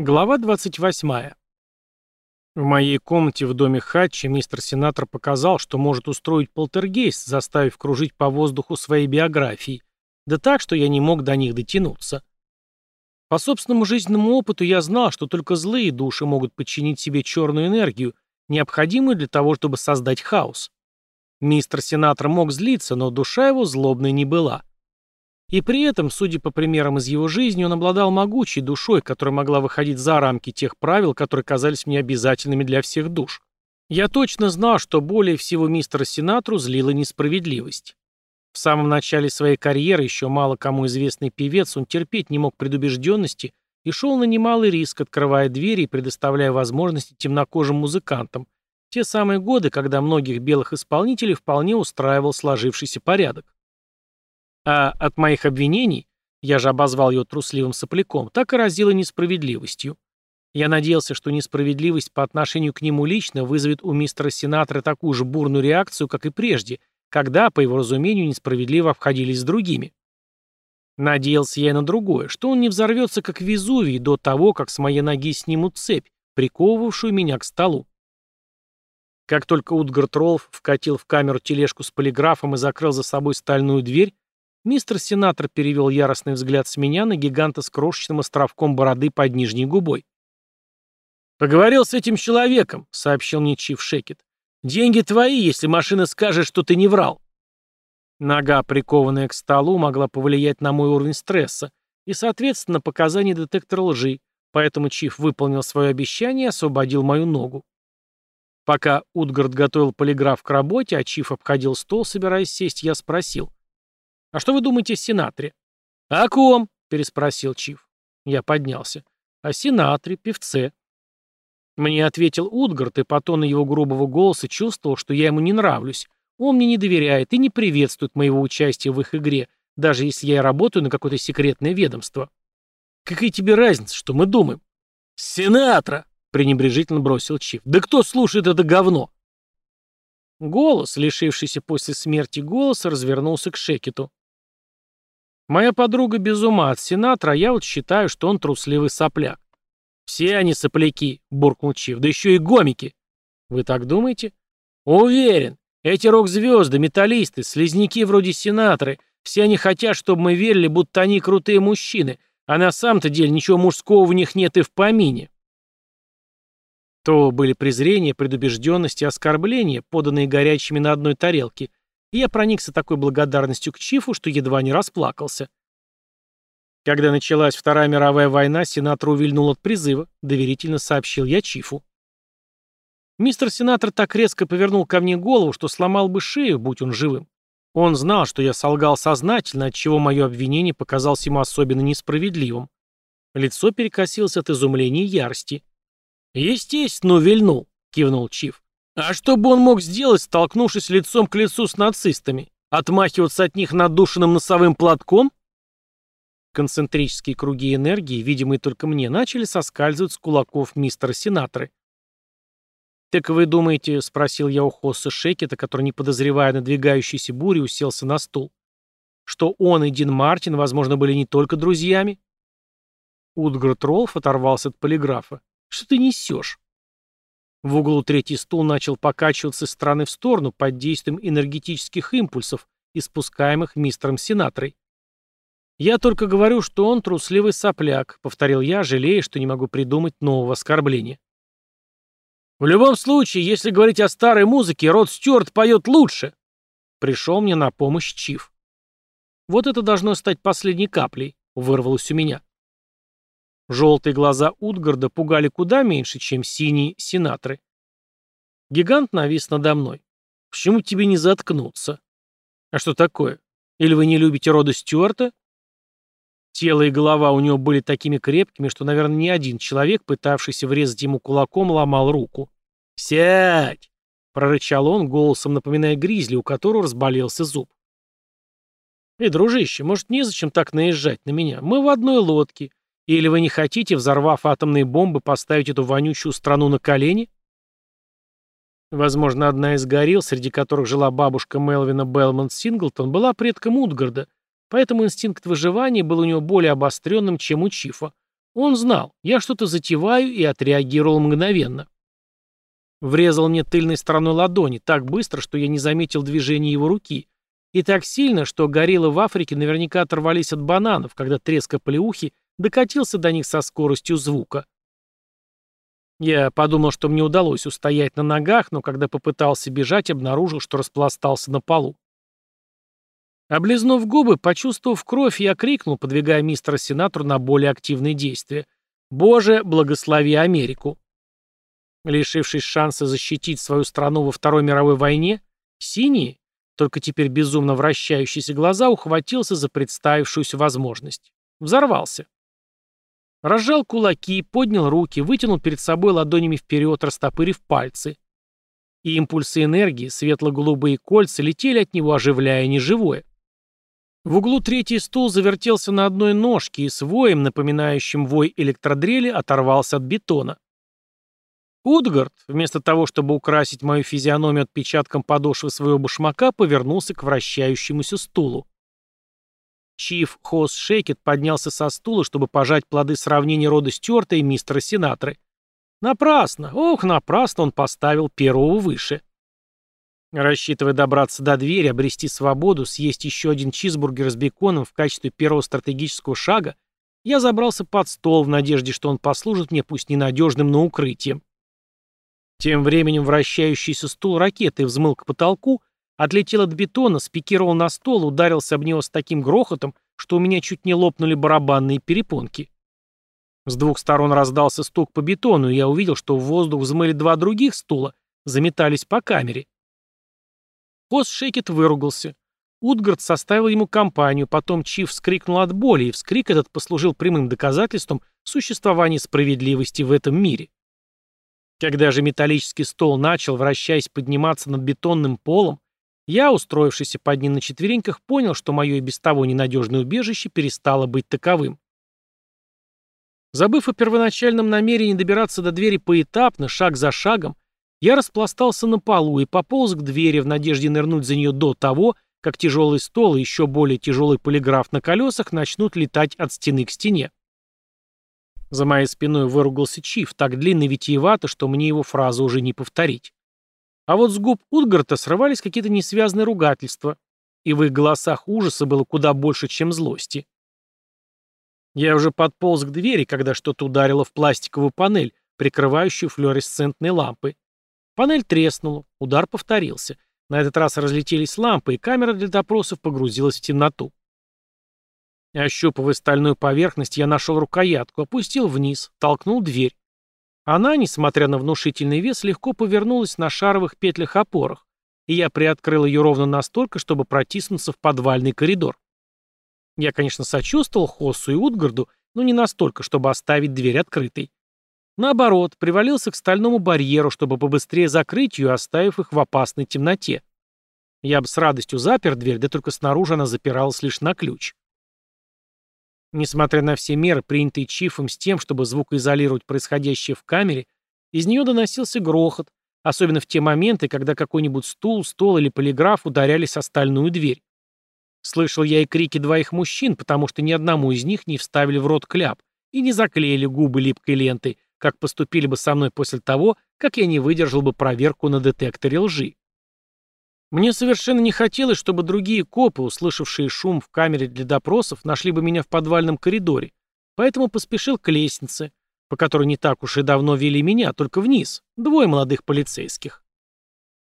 Глава 28. В моей комнате в доме Хатчи мистер Сенатор показал, что может устроить полтергейст, заставив кружить по воздуху своей биографии, да так, что я не мог до них дотянуться. По собственному жизненному опыту я знал, что только злые души могут подчинить себе черную энергию, необходимую для того, чтобы создать хаос. Мистер Сенатор мог злиться, но душа его злобной не была. И при этом, судя по примерам из его жизни, он обладал могучей душой, которая могла выходить за рамки тех правил, которые казались мне обязательными для всех душ. Я точно знал, что более всего мистера Синатру злила несправедливость. В самом начале своей карьеры, еще мало кому известный певец, он терпеть не мог предубежденности и шел на немалый риск, открывая двери и предоставляя возможности темнокожим музыкантам, те самые годы, когда многих белых исполнителей вполне устраивал сложившийся порядок. А от моих обвинений, я же обозвал его трусливым сопляком, так и разило несправедливостью. Я надеялся, что несправедливость по отношению к нему лично вызовет у мистера сенатора такую же бурную реакцию, как и прежде, когда, по его разумению, несправедливо обходились с другими. Надеялся я и на другое, что он не взорвется, как Везувий, до того, как с моей ноги снимут цепь, приковывавшую меня к столу. Как только Утгард Ролф вкатил в камеру тележку с полиграфом и закрыл за собой стальную дверь, Мистер Сенатор перевел яростный взгляд с меня на гиганта с крошечным островком бороды под нижней губой. «Поговорил с этим человеком», — сообщил мне Чиф Шекет. «Деньги твои, если машина скажет, что ты не врал». Нога, прикованная к столу, могла повлиять на мой уровень стресса и, соответственно, показания детектора лжи, поэтому Чиф выполнил свое обещание и освободил мою ногу. Пока Утгард готовил полиграф к работе, а Чиф обходил стол, собираясь сесть, я спросил. «А что вы думаете о сенаторе?» «О ком?» — переспросил Чиф. Я поднялся. «О сенаторе, певце». Мне ответил Утгард, и по тону его грубого голоса чувствовал, что я ему не нравлюсь. Он мне не доверяет и не приветствует моего участия в их игре, даже если я работаю на какое-то секретное ведомство. Какая тебе разница, что мы думаем? «Сенатора!» — пренебрежительно бросил Чиф. «Да кто слушает это говно?» Голос, лишившийся после смерти голоса, развернулся к Шекету. Моя подруга без ума от сенатора, я вот считаю, что он трусливый сопляк. Все они сопляки, буркнул Чиф, да еще и гомики. Вы так думаете? Уверен. Эти рок-звезды, металлисты, слизняки вроде сенаторы, все они хотят, чтобы мы верили, будто они крутые мужчины, а на самом-то деле ничего мужского в них нет и в помине. То были презрение, предубежденность и оскорбления, поданные горячими на одной тарелке, и я проникся такой благодарностью к Чифу, что едва не расплакался. Когда началась Вторая мировая война, сенатор увильнул от призыва, доверительно сообщил я Чифу. Мистер сенатор так резко повернул ко мне голову, что сломал бы шею, будь он живым. Он знал, что я солгал сознательно, отчего мое обвинение показалось ему особенно несправедливым. Лицо перекосилось от изумления и ярости. «Естественно, увильнул», — кивнул Чиф. А что бы он мог сделать, столкнувшись лицом к лицу с нацистами? Отмахиваться от них надушенным носовым платком? Концентрические круги энергии, видимые только мне, начали соскальзывать с кулаков мистера сенаторы. «Так вы думаете, — спросил я у Хосса Шекета, который, не подозревая надвигающейся бури, уселся на стул, — что он и Дин Мартин, возможно, были не только друзьями?» Утгард Ролф оторвался от полиграфа. «Что ты несешь?» В углу третий стул начал покачиваться из стороны в сторону под действием энергетических импульсов, испускаемых мистером Синатрой. «Я только говорю, что он трусливый сопляк», — повторил я, жалея, что не могу придумать нового оскорбления. «В любом случае, если говорить о старой музыке, Род Стюарт поет лучше», — пришел мне на помощь Чиф. «Вот это должно стать последней каплей», — вырвалось у меня. Желтые глаза Утгарда пугали куда меньше, чем синие сенаторы. Гигант навис надо мной. Почему тебе не заткнуться? А что такое? Или вы не любите рода Стюарта? Тело и голова у него были такими крепкими, что, наверное, ни один человек, пытавшийся врезать ему кулаком, ломал руку. «Сядь!» — прорычал он, голосом напоминая гризли, у которого разболелся зуб. «Эй, дружище, может, незачем так наезжать на меня? Мы в одной лодке, или вы не хотите, взорвав атомные бомбы, поставить эту вонючую страну на колени? Возможно, одна из горилл, среди которых жила бабушка Мелвина Белмонт Синглтон, была предком Утгарда, поэтому инстинкт выживания был у него более обостренным, чем у Чифа. Он знал, я что-то затеваю и отреагировал мгновенно. Врезал мне тыльной стороной ладони так быстро, что я не заметил движения его руки, и так сильно, что гориллы в Африке наверняка оторвались от бананов, когда треск оплеухи докатился до них со скоростью звука. Я подумал, что мне удалось устоять на ногах, но когда попытался бежать, обнаружил, что распластался на полу. Облизнув губы, почувствовав кровь, я крикнул, подвигая мистера сенатору на более активные действия. «Боже, благослови Америку!» Лишившись шанса защитить свою страну во Второй мировой войне, синие, только теперь безумно вращающиеся глаза, ухватился за представившуюся возможность. Взорвался. Разжал кулаки, поднял руки, вытянул перед собой ладонями вперед, растопырив пальцы. И импульсы энергии, светло-голубые кольца, летели от него, оживляя неживое. В углу третий стул завертелся на одной ножке и с воем, напоминающим вой электродрели, оторвался от бетона. Утгард, вместо того, чтобы украсить мою физиономию отпечатком подошвы своего башмака, повернулся к вращающемуся стулу. Чиф Хос Шейкет поднялся со стула, чтобы пожать плоды сравнения рода Стюарта и мистера Сенаторы. Напрасно, ох, напрасно он поставил первого выше. Рассчитывая добраться до двери, обрести свободу, съесть еще один чизбургер с беконом в качестве первого стратегического шага, я забрался под стол в надежде, что он послужит мне пусть ненадежным, но укрытием. Тем временем вращающийся стул ракеты взмыл к потолку, отлетел от бетона, спикировал на стол, ударился об него с таким грохотом, что у меня чуть не лопнули барабанные перепонки. С двух сторон раздался стук по бетону, и я увидел, что в воздух взмыли два других стула, заметались по камере. Хос Шекет выругался. Утгард составил ему компанию, потом Чиф вскрикнул от боли, и вскрик этот послужил прямым доказательством существования справедливости в этом мире. Когда же металлический стол начал, вращаясь, подниматься над бетонным полом, я, устроившийся под ним на четвереньках, понял, что мое и без того ненадежное убежище перестало быть таковым. Забыв о первоначальном намерении добираться до двери поэтапно, шаг за шагом, я распластался на полу и пополз к двери в надежде нырнуть за нее до того, как тяжелый стол и еще более тяжелый полиграф на колесах начнут летать от стены к стене. За моей спиной выругался Чиф, так длинно витиевато, что мне его фразу уже не повторить. А вот с губ Утгарта срывались какие-то несвязные ругательства, и в их голосах ужаса было куда больше, чем злости. Я уже подполз к двери, когда что-то ударило в пластиковую панель, прикрывающую флуоресцентные лампы. Панель треснула, удар повторился. На этот раз разлетелись лампы, и камера для допросов погрузилась в темноту. Ощупывая стальную поверхность, я нашел рукоятку, опустил вниз, толкнул дверь. Она, несмотря на внушительный вес, легко повернулась на шаровых петлях-опорах, и я приоткрыл ее ровно настолько, чтобы протиснуться в подвальный коридор. Я, конечно, сочувствовал Хоссу и Утгарду, но не настолько, чтобы оставить дверь открытой. Наоборот, привалился к стальному барьеру, чтобы побыстрее закрыть ее, оставив их в опасной темноте. Я бы с радостью запер дверь, да только снаружи она запиралась лишь на ключ. Несмотря на все меры, принятые Чифом с тем, чтобы звукоизолировать происходящее в камере, из нее доносился грохот, особенно в те моменты, когда какой-нибудь стул, стол или полиграф ударялись о стальную дверь. Слышал я и крики двоих мужчин, потому что ни одному из них не вставили в рот кляп и не заклеили губы липкой лентой, как поступили бы со мной после того, как я не выдержал бы проверку на детекторе лжи. Мне совершенно не хотелось, чтобы другие копы, услышавшие шум в камере для допросов, нашли бы меня в подвальном коридоре, поэтому поспешил к лестнице, по которой не так уж и давно вели меня, только вниз, двое молодых полицейских.